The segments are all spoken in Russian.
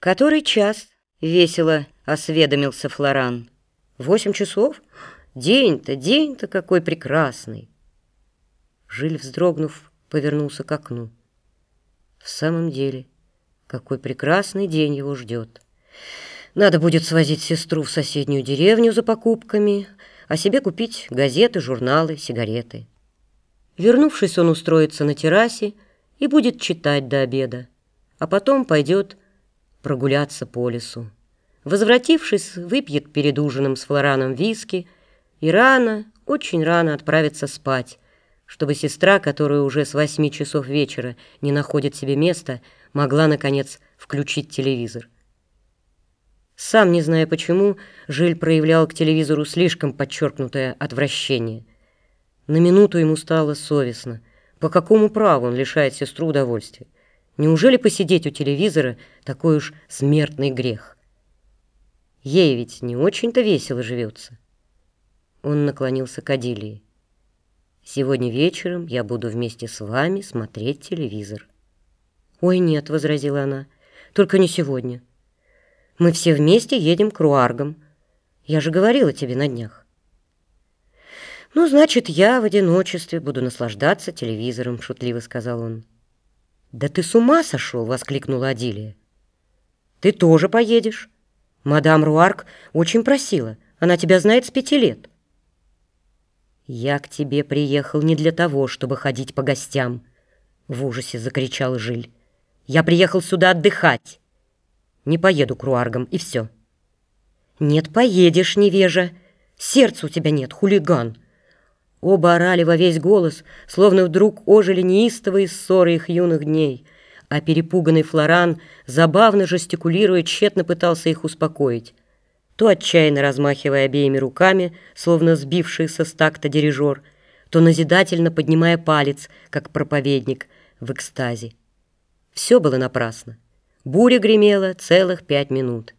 «Который час?» — весело осведомился Флоран. «Восемь часов? День-то, день-то какой прекрасный!» Жиль, вздрогнув, повернулся к окну. В самом деле, какой прекрасный день его ждет. Надо будет свозить сестру в соседнюю деревню за покупками, а себе купить газеты, журналы, сигареты. Вернувшись, он устроится на террасе и будет читать до обеда, а потом пойдет прогуляться по лесу. Возвратившись, выпьет перед ужином с Флораном виски и рано, очень рано отправится спать, чтобы сестра, которая уже с восьми часов вечера не находит себе места, могла, наконец, включить телевизор. Сам, не зная почему, Жиль проявлял к телевизору слишком подчеркнутое отвращение. На минуту ему стало совестно. По какому праву он лишает сестру удовольствия? Неужели посидеть у телевизора такой уж смертный грех? Ей ведь не очень-то весело живется. Он наклонился к Адилии. «Сегодня вечером я буду вместе с вами смотреть телевизор». «Ой, нет», — возразила она, — «только не сегодня. Мы все вместе едем к Руаргам. Я же говорила тебе на днях». «Ну, значит, я в одиночестве буду наслаждаться телевизором», — шутливо сказал он. «Да ты с ума сошел!» — воскликнула Адилия. «Ты тоже поедешь. Мадам Руарк очень просила. Она тебя знает с пяти лет». «Я к тебе приехал не для того, чтобы ходить по гостям», — в ужасе закричал Жиль. «Я приехал сюда отдыхать. Не поеду к Руаргам, и все». «Нет, поедешь, невежа. Сердца у тебя нет, хулиган». Оба орали во весь голос, словно вдруг ожили неистовые ссоры их юных дней, а перепуганный Флоран, забавно жестикулируя, тщетно пытался их успокоить. То отчаянно размахивая обеими руками, словно сбившийся с такта дирижер, то назидательно поднимая палец, как проповедник, в экстазе. Все было напрасно. Буря гремела целых пять минут.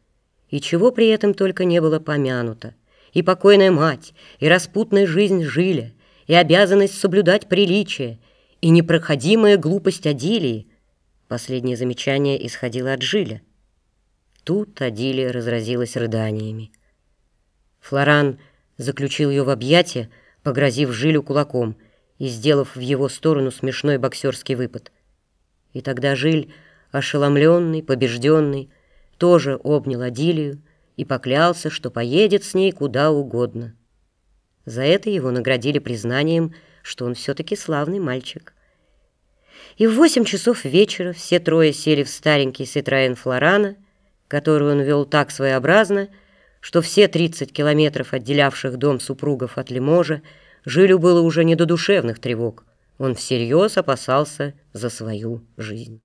И чего при этом только не было помянуто и покойная мать, и распутная жизнь Жиля, и обязанность соблюдать приличие, и непроходимая глупость Адилии. Последнее замечание исходило от Жиля. Тут Адилия разразилась рыданиями. Флоран заключил ее в объятия, погрозив Жилю кулаком и сделав в его сторону смешной боксерский выпад. И тогда Жиль, ошеломленный, побежденный, тоже обнял Адилию, и поклялся, что поедет с ней куда угодно. За это его наградили признанием, что он все-таки славный мальчик. И в восемь часов вечера все трое сели в старенький Ситроен Флорана, который он вел так своеобразно, что все 30 километров, отделявших дом супругов от Лиможа, Жилю было уже не до душевных тревог. Он всерьез опасался за свою жизнь.